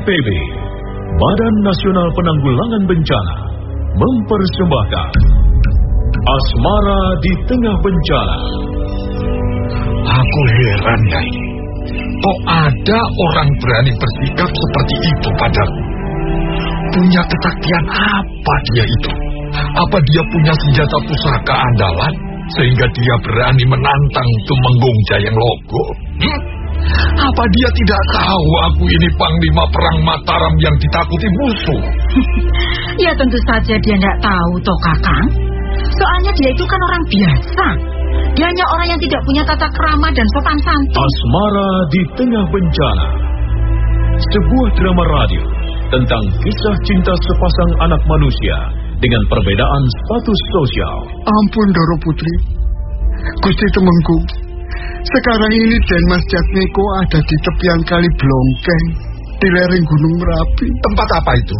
BNPB, Badan Nasional Penanggulangan Bencana, mempersembahkan Asmara di Tengah Bencana. Aku heran, Nyai. Kok ada orang berani bersikap seperti itu padaku? Punya kesaktian apa dia itu? Apa dia punya senjata pusaka andalan sehingga dia berani menantang Tumenggung Jayang Logo? Hmm? Apa dia tidak tahu aku ini Panglima Perang Mataram yang ditakuti musuh? ya tentu saja dia tidak tahu, toh Kakang. Soalnya dia itu kan orang biasa. Dia hanya orang yang tidak punya tata kerama dan sopan santun. Asmara di tengah bencana. Sebuah drama radio tentang kisah cinta sepasang anak manusia dengan perbedaan status sosial. Ampun Doro Putri. Gusti Temenggung. Sekarang ini Den Mas Jatmiko ada di tepian kali Blongkeng di lereng Gunung Merapi. Tempat apa itu?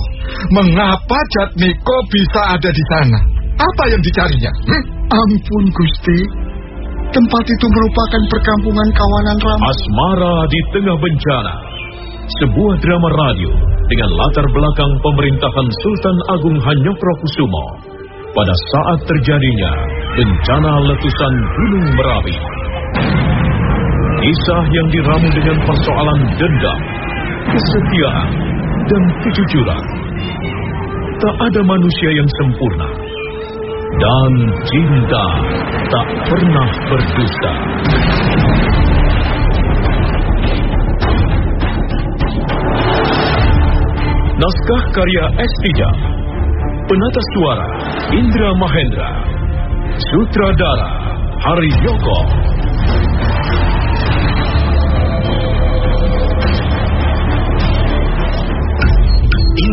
Mengapa Jatmiko bisa ada di sana? Apa yang dicarinya? Hmm? Ampun Gusti. Tempat itu merupakan perkampungan kawanan Ram. Asmara di tengah bencana. Sebuah drama radio dengan latar belakang pemerintahan Sultan Agung Hanyokrokusumo pada saat terjadinya bencana letusan Gunung Merapi. Kisah yang diramu dengan persoalan dendam, kesetiaan, dan kejujuran. Tak ada manusia yang sempurna. Dan cinta tak pernah berdusta. Naskah karya S. Tijab Penata suara Indra Mahendra Sutradara Hari Yoko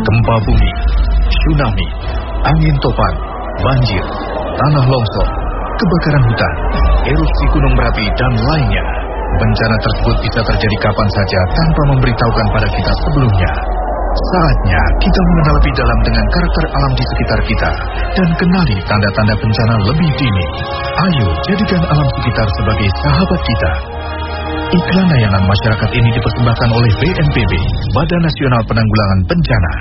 gempa bumi, tsunami, angin topan, banjir, tanah longsor, kebakaran hutan, erupsi gunung berapi, dan lainnya. Bencana tersebut bisa terjadi kapan saja tanpa memberitahukan pada kita sebelumnya. Saatnya kita mengenal lebih dalam dengan karakter alam di sekitar kita dan kenali tanda-tanda bencana lebih dini. Ayo jadikan alam sekitar sebagai sahabat kita. Iklan layanan masyarakat ini dipersembahkan oleh BNPB, Badan Nasional Penanggulangan Bencana.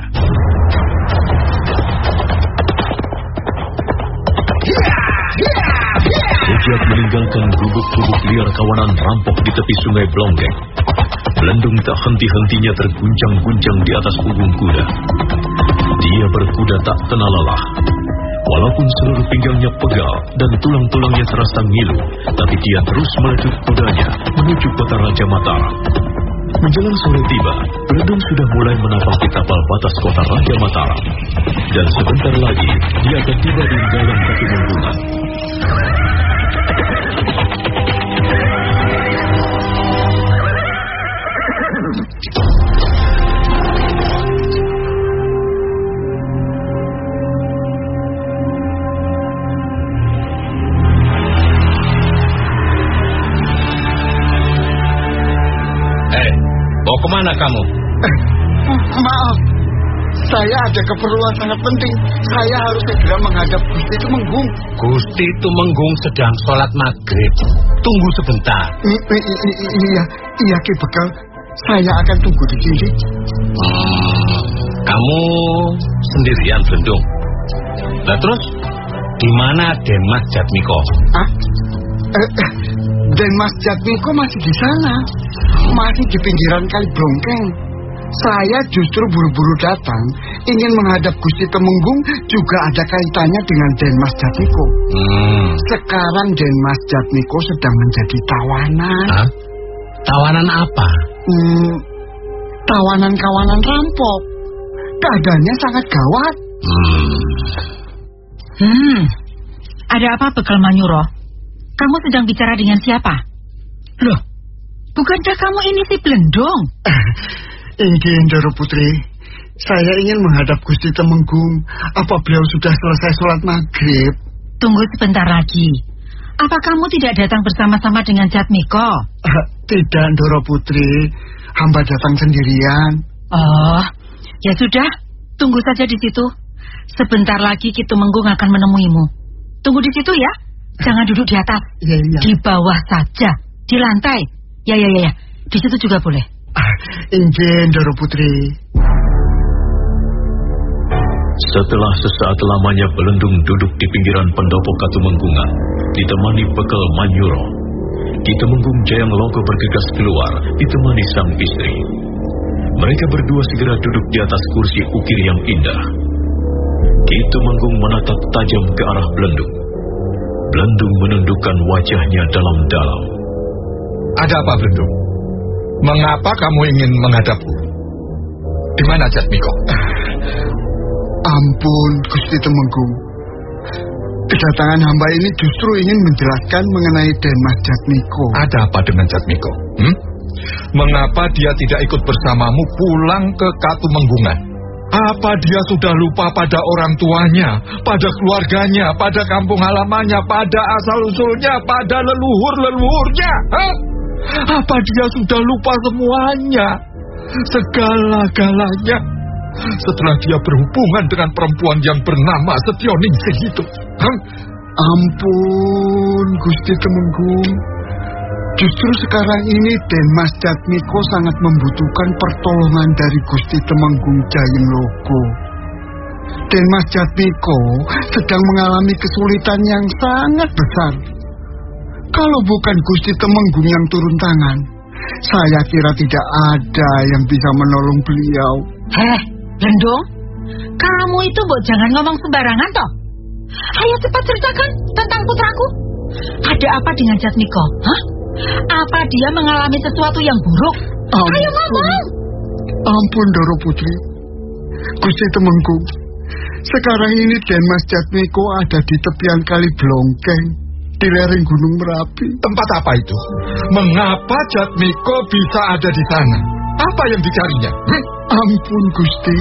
Sejak meninggalkan gubuk-gubuk liar kawanan rampok di tepi sungai Blonggeng, Belendung tak henti-hentinya terguncang-guncang di atas punggung kuda. Dia berkuda tak kenal lelah. Walaupun seluruh pinggangnya pegal dan tulang-tulangnya terasa ngilu, tapi dia terus meleduk kudanya menuju kota Raja Mataram. Menjelang sore tiba, Belendung sudah mulai menapaki tapal batas kota Raja Mataram. Dan sebentar lagi, dia akan tiba di dalam kaki menggungan. Kamu? Eh, maaf, saya ada keperluan sangat penting. Saya harus segera menghadap Gusti Temenggung. Gusti Tumenggung sedang sholat maghrib. Tunggu sebentar. Iya, iya Ki Bekal. Saya akan tunggu di sini. Hmm, kamu sendirian, Belendung. Lah terus, di mana Denmas Jatmiko? Ah, eh, eh, dan Mas Jatmiko masih di sana. Masih di pinggiran kali Blongkeng. Saya justru buru-buru datang, ingin menghadap Gusti Temenggung juga ada kaitannya dengan Denmas Jatmiko. Hmm, Sekarang Denmas Jatmiko sedang menjadi tawanan. hah? Tawanan apa? Hmm, tawanan kawanan rampok. Keadaannya sangat gawat. Hmm, Hmm, ada apa bekal Manyuro? Kamu sedang bicara dengan siapa? Loh, bukankah kamu ini si Belendong? Ini Ndoro Putri. Saya ingin menghadap Gusti Temenggung. Apa beliau sudah selesai sholat maghrib? Tunggu sebentar lagi. Apa kamu tidak datang bersama-sama dengan Jatmiko? Uh, tidak, Doro Putri. Hamba datang sendirian. Oh, ya sudah. Tunggu saja di situ. Sebentar lagi Kitu Menggung akan menemuimu. Tunggu di situ ya. Jangan duduk di atas. Iya, iya. Di bawah saja. Di lantai. Ya, ya, ya. ya. Di situ juga boleh. Ah, Injen, Doro Putri. Setelah sesaat lamanya Belendung duduk di pinggiran pendopo Katumenggungan, ditemani bekal Manyuro. Ki Temenggung Jayang Logo bergegas keluar, ditemani sang istri. Mereka berdua segera duduk di atas kursi ukir yang indah. Ki Temenggung menatap tajam ke arah Belendung. Belendung menundukkan wajahnya dalam-dalam. Ada apa, Belendung? Mengapa kamu ingin menghadapku? Di mana Jatmiko? Ampun, Gusti Temenggung. Kedatangan hamba ini justru ingin menjelaskan mengenai Denmas Jatmiko. Ada apa dengan Jatmiko? Hmm? Mengapa dia tidak ikut bersamamu pulang ke Katumenggungan? Apa dia sudah lupa pada orang tuanya, pada keluarganya, pada kampung halamannya, pada asal-usulnya, pada leluhur-leluhurnya? Hah? Apa dia sudah lupa semuanya? Segala-galanya? Setelah dia berhubungan dengan perempuan yang bernama Setioningsi itu. Hah? Ampun, Gusti Temenggung. Justru sekarang ini Denmas Jatmiko sangat membutuhkan pertolongan dari Gusti Temenggung Jayeng Logo. Denmas Jatmiko sedang mengalami kesulitan yang sangat besar. Kalau bukan Gusti Temenggung yang turun tangan, saya kira tidak ada yang bisa menolong beliau. Heh, Lendong, kamu itu bok jangan ngomong sembarangan toh. Ayo cepat ceritakan tentang putraku. Ada apa dengan Jatmiko? Hah? Apa dia mengalami sesuatu yang buruk? Ampun. Ayo ngomong. Ampun, Doro Putri. Gusti Temenggung, sekarang ini Denmas Jatmiko ada di tepian kali Blongkeng, di lereng Gunung Merapi. Tempat apa itu? Mengapa Jatmiko bisa ada di sana? Apa yang dicarinya? Hmm? Ampun, Gusti.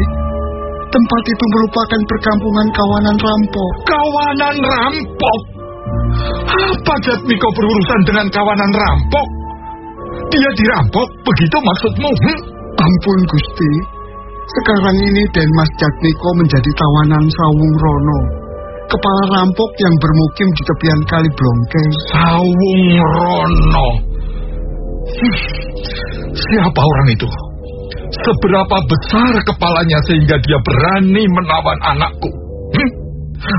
Tempat itu merupakan perkampungan kawanan rampok. Kawanan rampok? Apa Jatmiko berurusan dengan kawanan rampok? Dia dirampok, begitu maksudmu? Hmm? Ampun, Gusti. Sekarang ini Denmas Jatmiko menjadi tawanan Sawung Rono. Kepala rampok yang bermukim di tepian kali Blongkeng. Sawung Rono. Hmm. Siapa orang itu? Seberapa besar kepalanya sehingga dia berani menawan anakku? Hmm?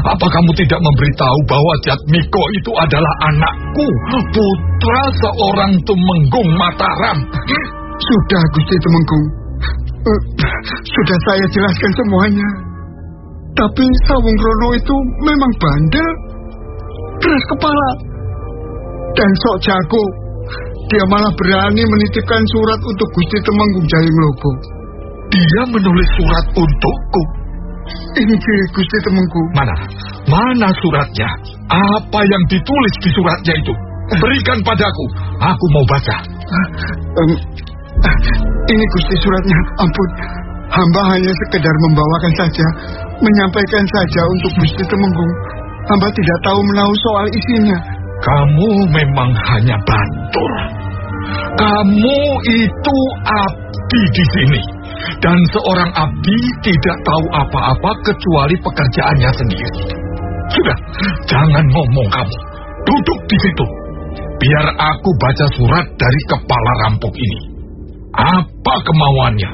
Apa kamu tidak memberitahu bahwa Jatmiko itu adalah anakku, putra seorang Tumenggung Mataram? Hmm? Sudah, Gusti Temenggung. Uh, sudah saya jelaskan semuanya. Tapi Sawung Rono itu memang bandel, keras kepala, dan sok jago. Dia malah berani menitipkan surat untuk Gusti Temenggung Jayeng Logo. Dia menulis surat untukku. Ini Gusti Temenggung. Mana? Mana suratnya? Apa yang ditulis di suratnya itu? Berikan padaku. Aku mau baca. Um, ini Gusti suratnya. Ampun. Hamba hanya sekedar membawakan saja. Menyampaikan saja untuk Gusti Temenggung. Hamba tidak tahu menahu soal isinya. Kamu memang hanya batur. Kamu itu abdi di sini. Dan seorang abdi tidak tahu apa-apa kecuali pekerjaannya sendiri. Sudah, jangan ngomong kamu. Duduk di situ. Biar aku baca surat dari kepala rampok ini. Apa kemauannya?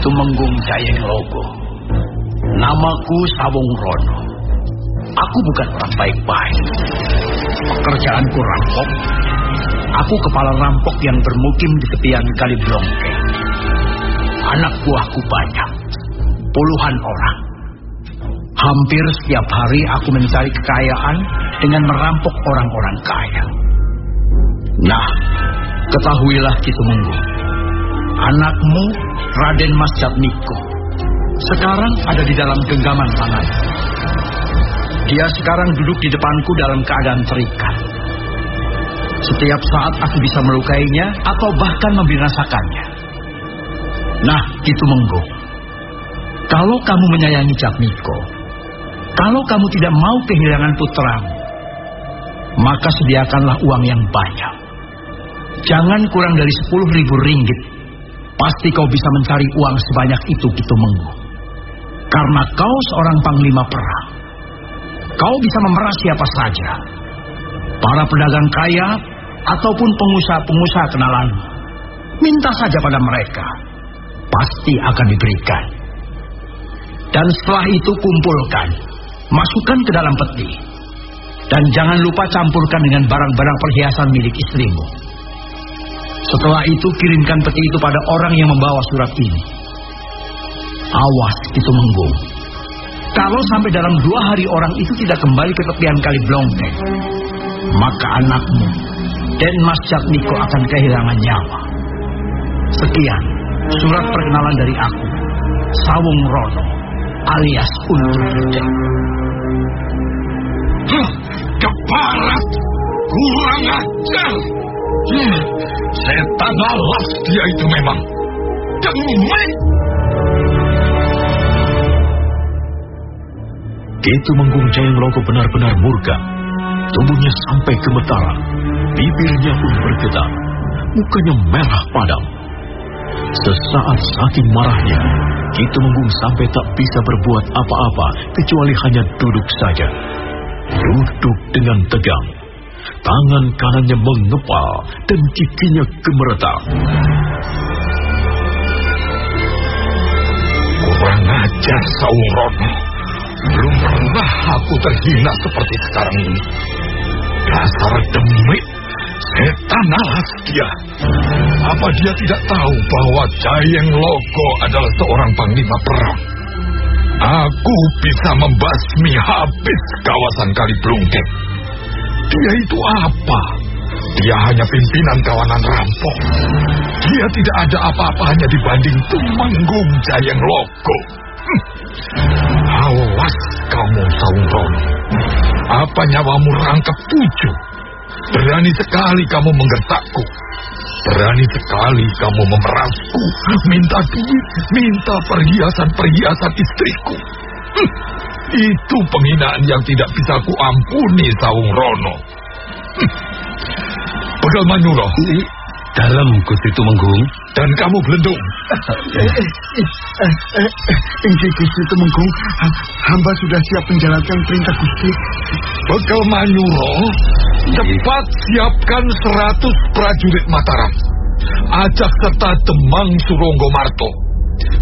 Itu menggung Jayeng Logo. Namaku Sawung Rono. Aku bukan orang baik-baik. Pekerjaanku rampok. Aku kepala rampok yang bermukim di tepian kali Blongke. Anak buahku banyak. Puluhan orang. Hampir setiap hari aku mencari kekayaan dengan merampok orang-orang kaya. Nah, ketahuilah Kitumenggung. Anakmu, Raden Mas Jatmiko, sekarang ada di dalam genggaman tangan. Dia sekarang duduk di depanku dalam keadaan terikat. Setiap saat aku bisa melukainya atau bahkan membinasakannya. Nah, itu menggung. Kalau kamu menyayangi Jatmiko, kalau kamu tidak mau kehilangan putramu, maka sediakanlah uang yang banyak. Jangan kurang dari sepuluh ribu ringgit. Pasti kau bisa mencari uang sebanyak itu, gitu menggung. Karena kau seorang panglima perang. Kau bisa memeras siapa saja. Para pedagang kaya ataupun pengusaha-pengusaha kenalan. Minta saja pada mereka. Pasti akan diberikan. Dan setelah itu kumpulkan. Masukkan ke dalam peti. Dan jangan lupa campurkan dengan barang-barang perhiasan milik istrimu. Setelah itu kirimkan peti itu pada orang yang membawa surat ini. Awas itu menggung. Kalau sampai dalam dua hari orang itu tidak kembali ke tepian kali Blongkeng, maka anakmu dan Mas Jatmiko akan kehilangan nyawa. Sekian surat perkenalan dari aku, Sawung Rono, alias Untung Gede. Hah, keparat, kurang ajar. Hmm, setan lalas dia itu memang. Demi Gitu Menggung Jayang Logo benar-benar murka. Tubuhnya sampai gemetaran. Bibirnya pun bergetar. Mukanya merah padam. Sesaat saking marahnya, Gitu Menggung sampai tak bisa berbuat apa-apa kecuali hanya duduk saja. Duduk dengan tegang. Tangan kanannya mengepal dan giginya gemeretak. Kurang ajar Saung Rono. Belum pernah aku terhina seperti sekarang ini. Dasar demit, setan alas dia. Apa dia tidak tahu bahwa Jayeng Logo adalah seorang panglima perang? Aku bisa membasmi habis kawasan Kali Blungkeng. Dia itu apa? Dia hanya pimpinan kawanan rampok. Dia tidak ada apa-apanya dibanding Tumenggung Jayeng Logo. Hm. Awas kamu, Saungron. Apa nyawamu rangkap tujuh? Berani sekali kamu menggertakku. Berani sekali kamu memerasku, minta duit, minta perhiasan-perhiasan istriku. Hm. Itu penghinaan yang tidak bisa ku ampuni, Saung Rono. Hm. Pegal Manyuro. Dalam Gusti Tumenggung. Dan kamu Belendung. Inci Gusti Tumenggung, hamba sudah siap menjalankan perintah Gusti. Pegal Manyuro, cepat siapkan seratus prajurit Mataram. Ajak serta Demang Suronggo Marto.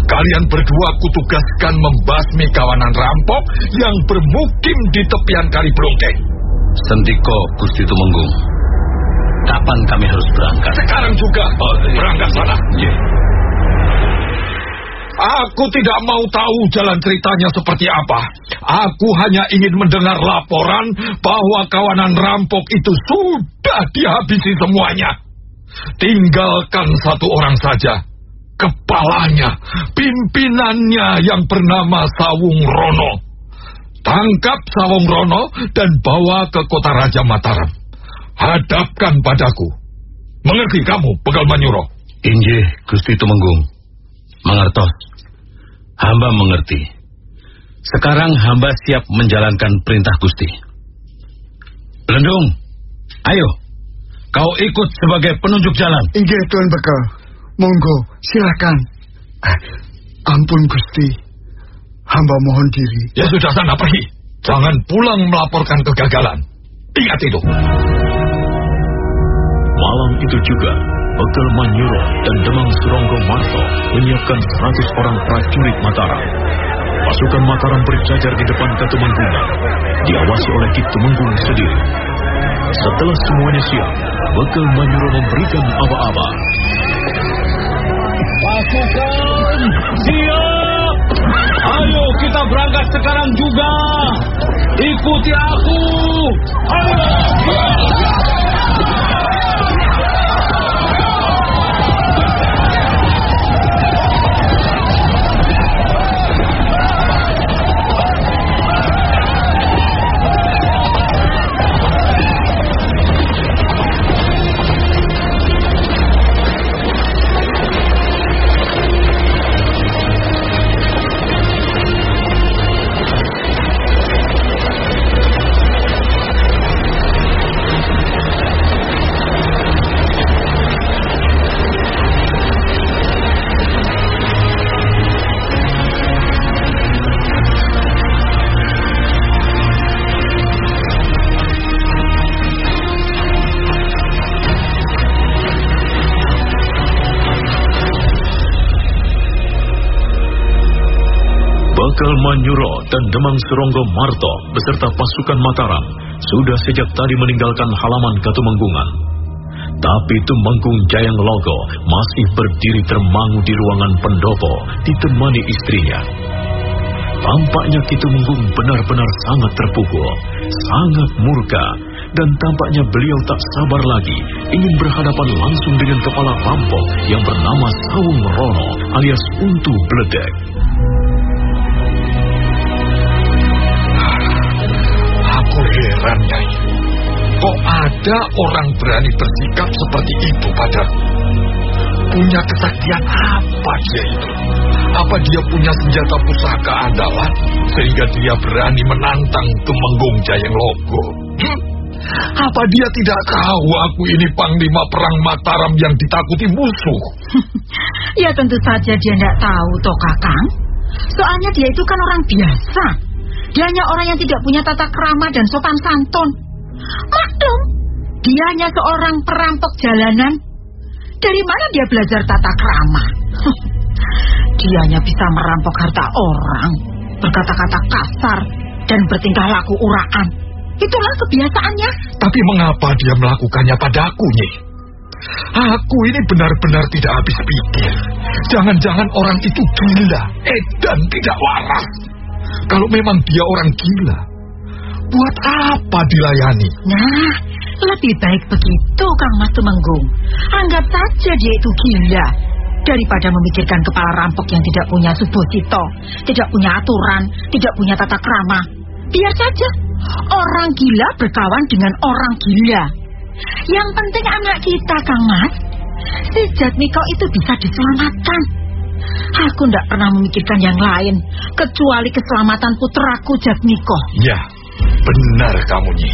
Kalian berdua kutugaskan membasmi kawanan rampok yang bermukim di tepian kali Brongkeng. Sentiko Gusti Tumenggung. Kapan kami harus berangkat? Sekarang juga. Oh, iya. Berangkat sana. Iya. Aku tidak mau tahu jalan ceritanya seperti apa. Aku hanya ingin mendengar laporan bahwa kawanan rampok itu sudah dihabisi semuanya. Tinggalkan satu orang saja. Kepalanya, pimpinannya yang bernama Sawung Rono. Tangkap Sawung Rono dan bawa ke kota Raja Mataram. Hadapkan padaku. Mengerti kamu, Pegal Manyuro? Injih Gusti Tumenggung. Mengertos. Hamba mengerti. Sekarang hamba siap menjalankan perintah Gusti. Belendung, ayo. Kau ikut sebagai penunjuk jalan. Inggih Tuan Bekal. Monggo, silakan. Ah, ampun Gusti. Hamba mohon diri. Ya sudah sana pergi. Jangan pulang melaporkan kegagalan. Ingat itu. Malam itu juga, Bekel Manyuro dan Demang Suronggo Marto menyiapkan 100 orang prajurit Mataram. Pasukan Mataram berjajar di depan Ketumenggungan, diawasi oleh Ki Tumenggung sendiri. Setelah semuanya siap, Bekel Manyuro memberikan aba-aba. Pasukan, siap! Ayo kita berangkat sekarang juga. Ikuti aku. Ayo! Seronggo Marto beserta pasukan Mataram sudah sejak tadi meninggalkan halaman Katumenggungan. Tapi Tumenggung Jayang Logo masih berdiri termangu di ruangan pendopo ditemani istrinya. Tampaknya Kitumenggung benar-benar sangat terpukul, sangat murka, dan tampaknya beliau tak sabar lagi ingin berhadapan langsung dengan kepala rampok yang bernama Sawung Rono alias Untu Bledek. Heran, Nyai. Kok ada orang berani bersikap seperti itu padaku? Punya kesaktian apa dia itu? Apa dia punya senjata pusaka andalan sehingga dia berani menantang Tumenggung Jayeng Logo? Hmm? Apa dia tidak tahu aku ini Panglima Perang Mataram yang ditakuti musuh? ya tentu saja dia tidak tahu, toh Kakang. Soalnya dia itu kan orang biasa. Dia hanya orang yang tidak punya tata krama dan sopan santun. Maklum, dia hanya seorang perampok jalanan. Dari mana dia belajar tata krama? dia hanya bisa merampok harta orang, berkata-kata kasar, dan bertingkah laku uraan. Itulah kebiasaannya. Tapi mengapa dia melakukannya padaku, Nyi? Aku ini benar-benar tidak habis pikir. Jangan-jangan orang itu gila, edan tidak waras. Kalau memang dia orang gila, buat apa dilayani? Nah, lebih baik begitu, Kang Mas Tumenggung. Anggap saja dia itu gila. Daripada memikirkan kepala rampok yang tidak punya subosito, tidak punya aturan, tidak punya tata krama. Biar saja, orang gila berkawan dengan orang gila. Yang penting anak kita, Kang Mas. Si Jatmiko itu bisa diselamatkan. Aku tidak pernah memikirkan yang lain, kecuali keselamatan putraku Jatmiko. Ya, benar kamu, Nyi.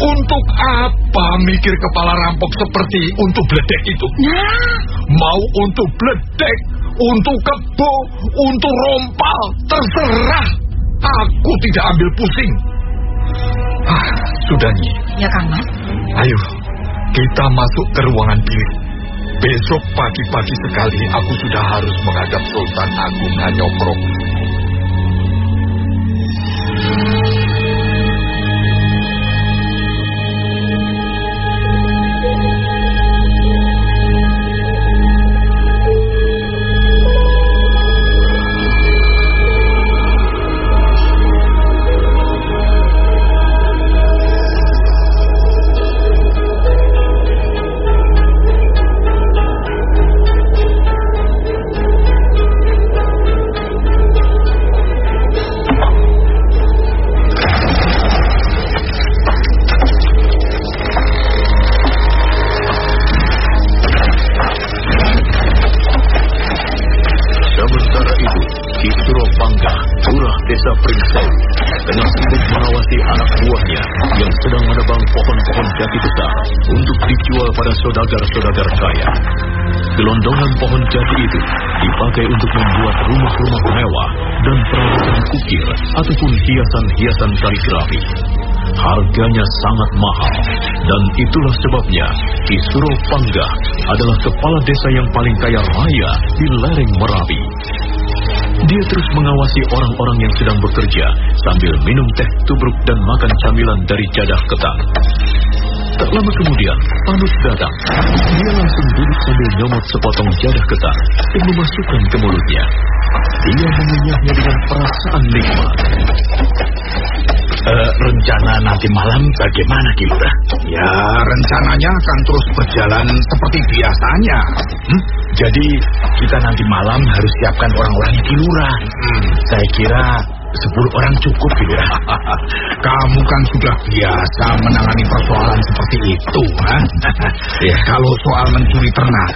Untuk apa mikir kepala rampok seperti untuk bledek itu? Nah, Mau untuk bledek, untuk kebo, untuk rompal, terserah. Aku tidak ambil pusing. Ah, sudah, Nyi. ya Kang Mas. Ayo, kita masuk ke ruangan bilik. Besok pagi-pagi sekali aku sudah harus menghadap Sultan Agung Hanyokro. Desa Pringsewu, tengah sibuk mengawasi anak buahnya yang sedang menebang pohon-pohon jati besar untuk dijual pada saudagar-saudagar kaya. Gelondongan pohon jati itu dipakai untuk membuat rumah-rumah mewah dan peralatan kukir ataupun hiasan-hiasan kaligrafi. Harganya sangat mahal dan itulah sebabnya Ki Suropangga adalah kepala desa yang paling kaya raya di lereng Merapi. Dia terus mengawasi orang-orang yang sedang bekerja sambil minum teh tubruk dan makan camilan dari jadah ketan. Tak lama kemudian, Panut datang. Dia langsung duduk sambil nyomot sepotong jadah ketan dan memasukkan ke mulutnya. Dia mengunyahnya dengan perasaan nikmat. Eh, rencana nanti malam bagaimana, Kilura? Ya, rencananya akan terus berjalan seperti biasanya. Hmm? Jadi kita nanti malam harus siapkan orang-orangnya Kilura. Hmm. Saya kira sepuluh orang cukup, Kilura. Kamu kan sudah biasa menangani persoalan seperti itu, ha? Ya. Kalau soal mencuri ternak,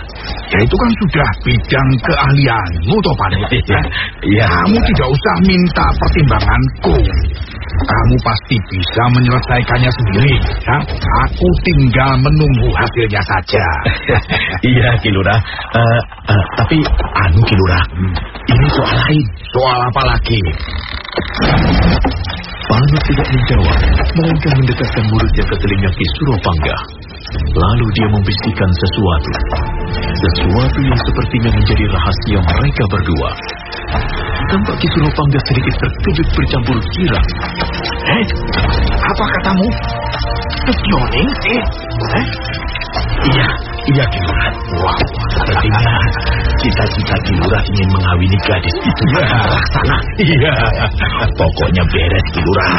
ya itu kan sudah bidang keahlianmu, toh Panut. Ya, ya. Kamu tidak usah minta pertimbanganku. Kamu pasti bisa menyelesaikannya sendiri. Ya? Aku tinggal menunggu hasilnya saja. iya, Kilura. Eh, eh, tapi anu Kilura, ini soal lain. Soal apa lagi? Panut tidak menjawab, melainkan mendekatkan mulutnya ke telinga Ki Suropangga. Lalu dia membisikkan sesuatu. Sesuatu yang sepertinya menjadi rahasia mereka berdua. tampak Kisuropangga sedikit terkejut bercampur girang. Eh, apa katamu? Spioning sih? Eh? Iya, iya Kilurah. Wah, sepertinya cita-cita Kilurah ingin mengawini gadis itu Ya. sana. Iya. Pokoknya beres Kilurah.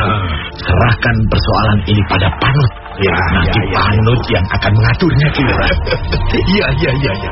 Serahkan persoalan ini pada Panut. Ya, Nanti Panut yang akan mengaturnya Kilurah. Iya, iya, iya, iya.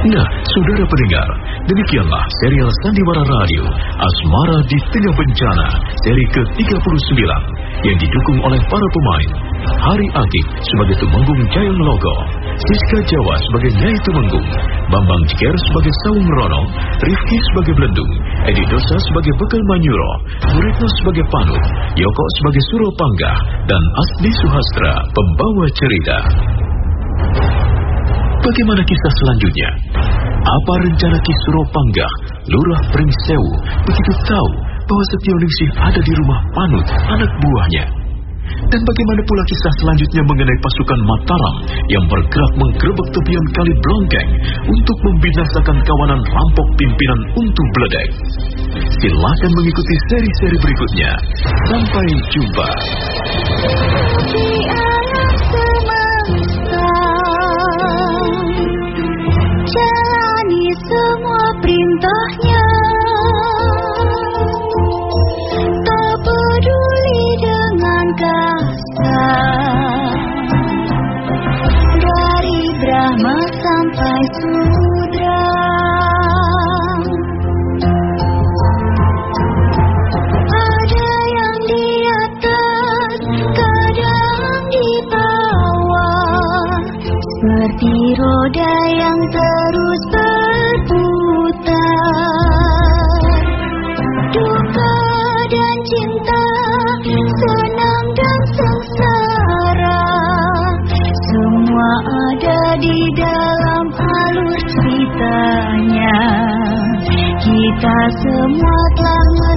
Nah, saudara pendengar, demikianlah serial Sandiwara Radio Asmara di Tengah Bencana seri ke-39 yang didukung oleh para pemain Hari Akik sebagai Tumenggung Jayang Logo, Siska Jawa sebagai Nyai Tumenggung, Bambang Jiker sebagai Saung Rono, Rifki sebagai Belendung, Edi Dosa sebagai Bekal Manyuro, Muritno sebagai Panut, Yoko sebagai Suropangga, dan Asli Suhastra pembawa cerita. Bagaimana kisah selanjutnya? Apa rencana Ki Suropangga, Lurah Pringsewu, begitu tahu bahwa Setioningsi ada di rumah Panut, anak buahnya? Dan bagaimana pula kisah selanjutnya mengenai pasukan Mataram yang bergerak menggerebek tepian kali Blongkeng untuk membinasakan kawanan rampok pimpinan Untu Beledek? Silakan mengikuti seri-seri berikutnya. Sampai jumpa. Kita semua telah